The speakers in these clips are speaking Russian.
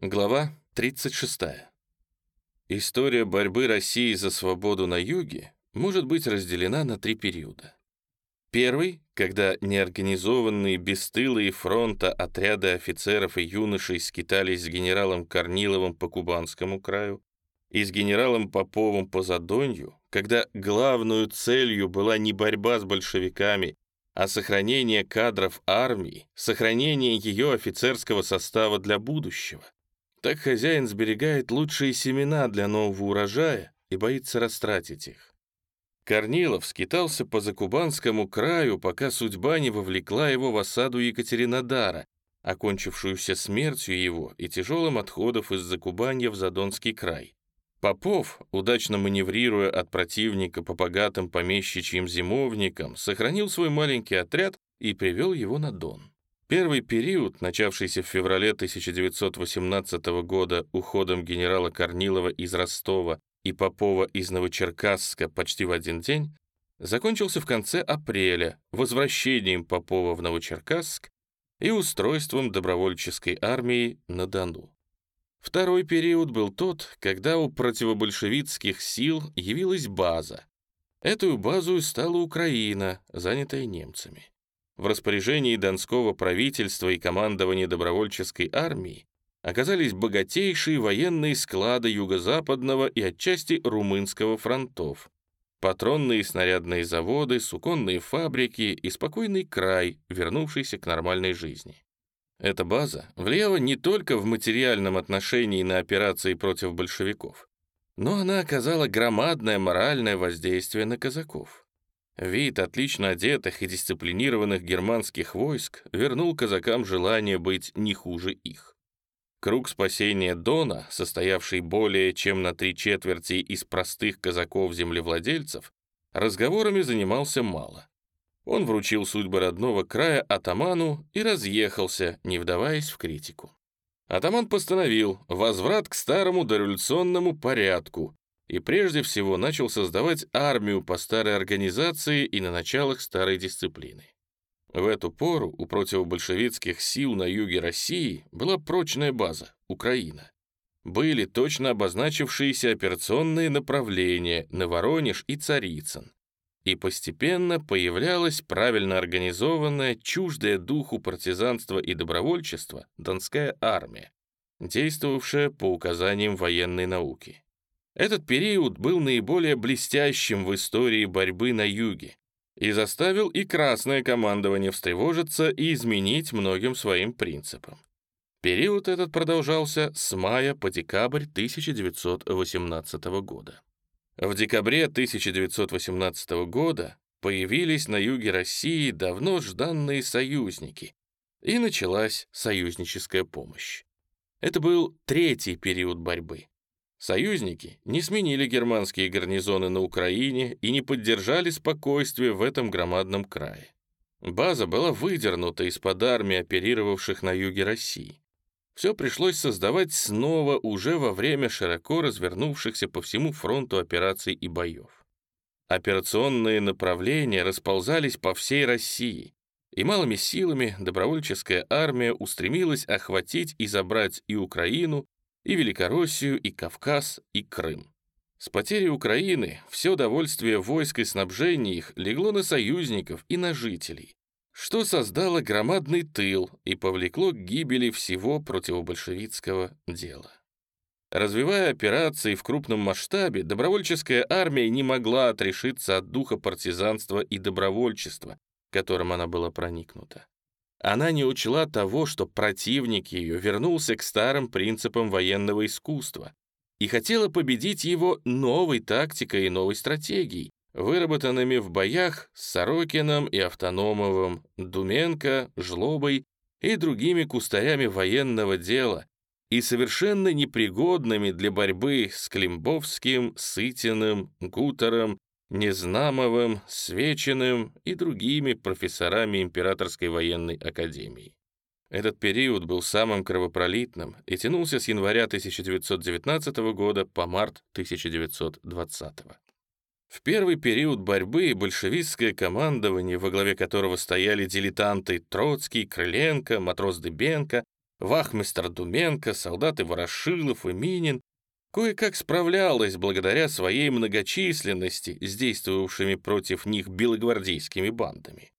Глава 36. История борьбы России за свободу на юге может быть разделена на три периода. Первый, когда неорганизованные бестылые фронта отряды офицеров и юношей скитались с генералом Корниловым по Кубанскому краю и с генералом Поповым по Задонью, когда главную целью была не борьба с большевиками, а сохранение кадров армии, сохранение ее офицерского состава для будущего. Так хозяин сберегает лучшие семена для нового урожая и боится растратить их. Корнилов скитался по Закубанскому краю, пока судьба не вовлекла его в осаду Екатеринодара, окончившуюся смертью его и тяжелым отходом из Закубанья в Задонский край. Попов, удачно маневрируя от противника по богатым помещичьим зимовникам, сохранил свой маленький отряд и привел его на Дон. Первый период, начавшийся в феврале 1918 года уходом генерала Корнилова из Ростова и Попова из Новочеркасска почти в один день, закончился в конце апреля возвращением Попова в Новочеркасск и устройством добровольческой армии на Дону. Второй период был тот, когда у противобольшевистских сил явилась база. Эту базу стала Украина, занятая немцами. В распоряжении Донского правительства и командования добровольческой армии оказались богатейшие военные склады юго-западного и отчасти румынского фронтов, патронные снарядные заводы, суконные фабрики и спокойный край, вернувшийся к нормальной жизни. Эта база влияла не только в материальном отношении на операции против большевиков, но она оказала громадное моральное воздействие на казаков. Вид отлично одетых и дисциплинированных германских войск вернул казакам желание быть не хуже их. Круг спасения Дона, состоявший более чем на три четверти из простых казаков-землевладельцев, разговорами занимался мало. Он вручил судьбы родного края атаману и разъехался, не вдаваясь в критику. Атаман постановил возврат к старому дореволюционному порядку, и прежде всего начал создавать армию по старой организации и на началах старой дисциплины. В эту пору у противобольшевистских сил на юге России была прочная база — Украина. Были точно обозначившиеся операционные направления на Воронеж и Царицын. И постепенно появлялась правильно организованная, чуждая духу партизанства и добровольчества Донская армия, действовавшая по указаниям военной науки. Этот период был наиболее блестящим в истории борьбы на юге и заставил и красное командование встревожиться и изменить многим своим принципам. Период этот продолжался с мая по декабрь 1918 года. В декабре 1918 года появились на юге России давно жданные союзники, и началась союзническая помощь. Это был третий период борьбы. Союзники не сменили германские гарнизоны на Украине и не поддержали спокойствие в этом громадном крае. База была выдернута из-под армии, оперировавших на юге России. Все пришлось создавать снова уже во время широко развернувшихся по всему фронту операций и боев. Операционные направления расползались по всей России, и малыми силами добровольческая армия устремилась охватить и забрать и Украину, и Великороссию, и Кавказ, и Крым. С потерей Украины все довольствие войск и снабжение их легло на союзников и на жителей, что создало громадный тыл и повлекло к гибели всего противобольшевистского дела. Развивая операции в крупном масштабе, добровольческая армия не могла отрешиться от духа партизанства и добровольчества, которым она была проникнута. Она не учла того, что противник ее вернулся к старым принципам военного искусства и хотела победить его новой тактикой и новой стратегией, выработанными в боях с Сорокином и Автономовым, Думенко, Жлобой и другими кустарями военного дела, и совершенно непригодными для борьбы с Климбовским, Сытиным, Гутером Незнамовым, Свечиным и другими профессорами Императорской военной академии. Этот период был самым кровопролитным и тянулся с января 1919 года по март 1920. В первый период борьбы большевистское командование, во главе которого стояли дилетанты Троцкий, Крыленко, матрос Дыбенко, вахмистр Думенко, солдаты Ворошилов и Минин, кое-как справлялась благодаря своей многочисленности с действовавшими против них белогвардейскими бандами.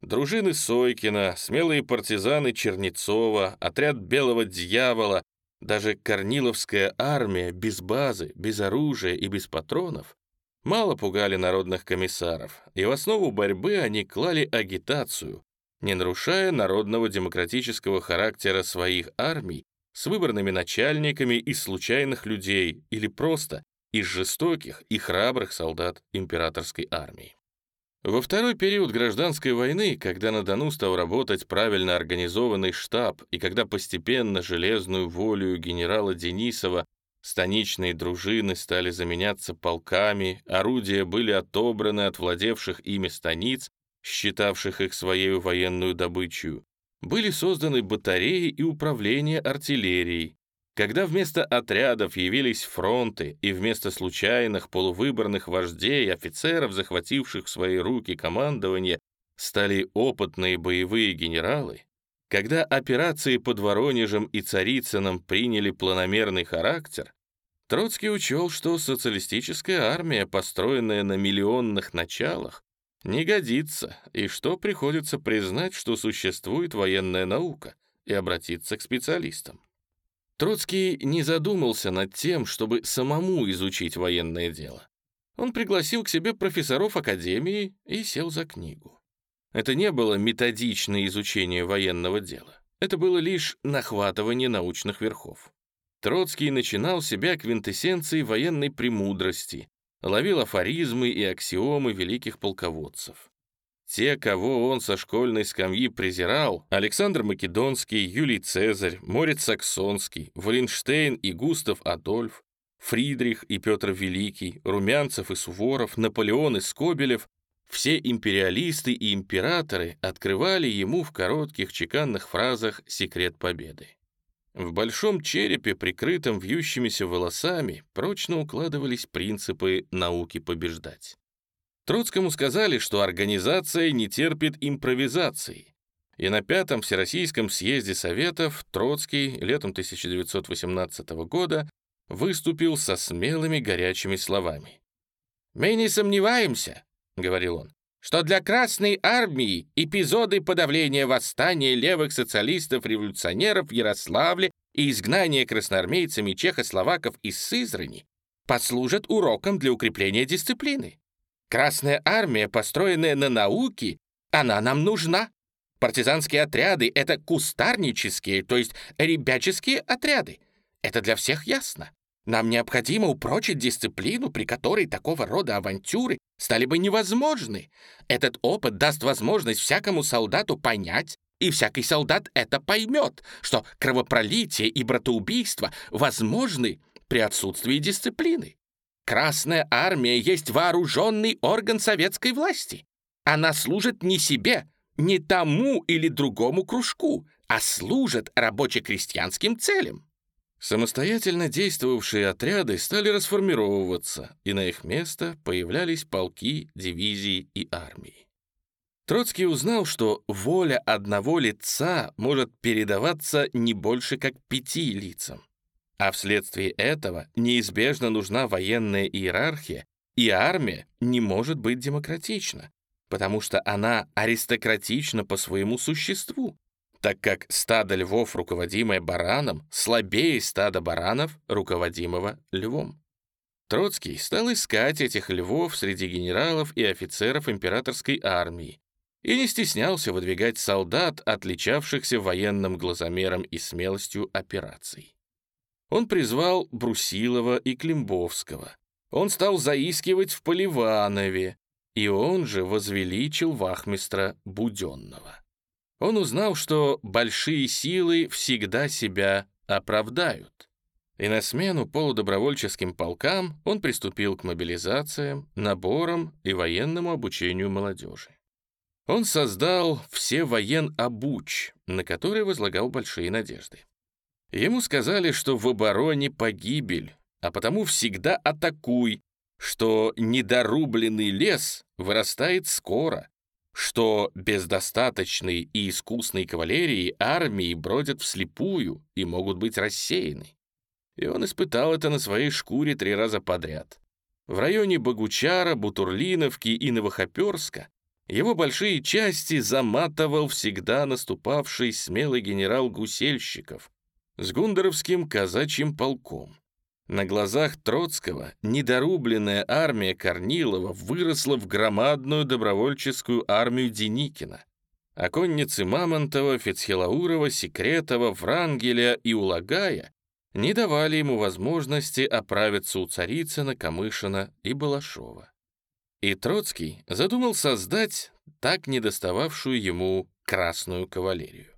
Дружины Сойкина, смелые партизаны Чернецова, отряд Белого Дьявола, даже Корниловская армия без базы, без оружия и без патронов мало пугали народных комиссаров, и в основу борьбы они клали агитацию, не нарушая народного демократического характера своих армий с выбранными начальниками из случайных людей или просто из жестоких и храбрых солдат императорской армии. Во второй период гражданской войны, когда на Дону стал работать правильно организованный штаб и когда постепенно железную волю генерала Денисова станичные дружины стали заменяться полками, орудия были отобраны от владевших ими станиц, считавших их своей военную добычу, были созданы батареи и управление артиллерией, когда вместо отрядов явились фронты и вместо случайных полувыборных вождей, офицеров, захвативших в свои руки командование, стали опытные боевые генералы, когда операции под Воронежем и Царицыном приняли планомерный характер, Троцкий учел, что социалистическая армия, построенная на миллионных началах, не годится, и что приходится признать, что существует военная наука, и обратиться к специалистам. Троцкий не задумался над тем, чтобы самому изучить военное дело. Он пригласил к себе профессоров академии и сел за книгу. Это не было методичное изучение военного дела. Это было лишь нахватывание научных верхов. Троцкий начинал себя квинтэссенцией военной премудрости, ловил афоризмы и аксиомы великих полководцев. Те, кого он со школьной скамьи презирал, Александр Македонский, Юлий Цезарь, Морец Саксонский, Валенштейн и Густав Адольф, Фридрих и Петр Великий, Румянцев и Суворов, Наполеон и Скобелев, все империалисты и императоры открывали ему в коротких чеканных фразах секрет победы. В большом черепе, прикрытом вьющимися волосами, прочно укладывались принципы науки побеждать. Троцкому сказали, что организация не терпит импровизации. И на Пятом Всероссийском съезде Советов Троцкий летом 1918 года выступил со смелыми горячими словами. «Мы не сомневаемся», — говорил он, что для Красной Армии эпизоды подавления восстания левых социалистов-революционеров в Ярославле и изгнания красноармейцами чехословаков из Сызрани послужат уроком для укрепления дисциплины. Красная армия, построенная на науке, она нам нужна. Партизанские отряды — это кустарнические, то есть ребяческие отряды. Это для всех ясно. Нам необходимо упрочить дисциплину, при которой такого рода авантюры стали бы невозможны. Этот опыт даст возможность всякому солдату понять, и всякий солдат это поймет, что кровопролитие и братоубийство возможны при отсутствии дисциплины. Красная армия есть вооруженный орган советской власти. Она служит не себе, не тому или другому кружку, а служит рабоче-крестьянским целям. Самостоятельно действовавшие отряды стали расформировываться, и на их место появлялись полки, дивизии и армии. Троцкий узнал, что воля одного лица может передаваться не больше как пяти лицам. А вследствие этого неизбежно нужна военная иерархия, и армия не может быть демократична, потому что она аристократична по своему существу, так как стадо львов, руководимое бараном, слабее стада баранов, руководимого львом. Троцкий стал искать этих львов среди генералов и офицеров императорской армии и не стеснялся выдвигать солдат, отличавшихся военным глазомером и смелостью операций. Он призвал Брусилова и Климбовского. Он стал заискивать в Поливанове, и он же возвеличил вахмистра Буденного. Он узнал, что большие силы всегда себя оправдают. И на смену полудобровольческим полкам он приступил к мобилизациям, наборам и военному обучению молодежи. Он создал все воен-обуч, на который возлагал большие надежды. Ему сказали, что в обороне погибель, а потому всегда атакуй, что недорубленный лес вырастает скоро, что без достаточной и искусной кавалерии армии бродят вслепую и могут быть рассеяны. И он испытал это на своей шкуре три раза подряд. В районе Богучара, Бутурлиновки и Новохоперска его большие части заматывал всегда наступавший смелый генерал Гусельщиков с гундеровским казачьим полком. На глазах Троцкого недорубленная армия Корнилова выросла в громадную добровольческую армию Деникина. А конницы Мамонтова, Фицхелаурова, Секретова, Врангеля и Улагая не давали ему возможности оправиться у Царицына, Камышина и Балашова. И Троцкий задумал создать так недостававшую ему красную кавалерию.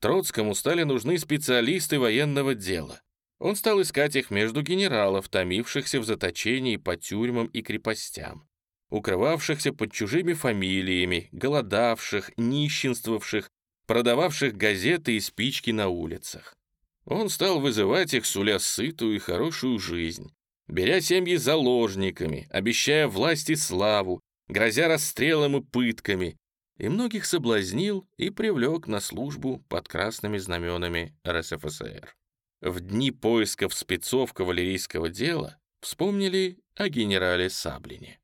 Троцкому стали нужны специалисты военного дела. Он стал искать их между генералов, томившихся в заточении по тюрьмам и крепостям, укрывавшихся под чужими фамилиями, голодавших, нищенствовавших, продававших газеты и спички на улицах. Он стал вызывать их, суля сытую и хорошую жизнь, беря семьи заложниками, обещая власти славу, грозя расстрелом и пытками, и многих соблазнил и привлек на службу под красными знаменами РСФСР. В дни поисков спецов кавалерийского дела вспомнили о генерале Саблине.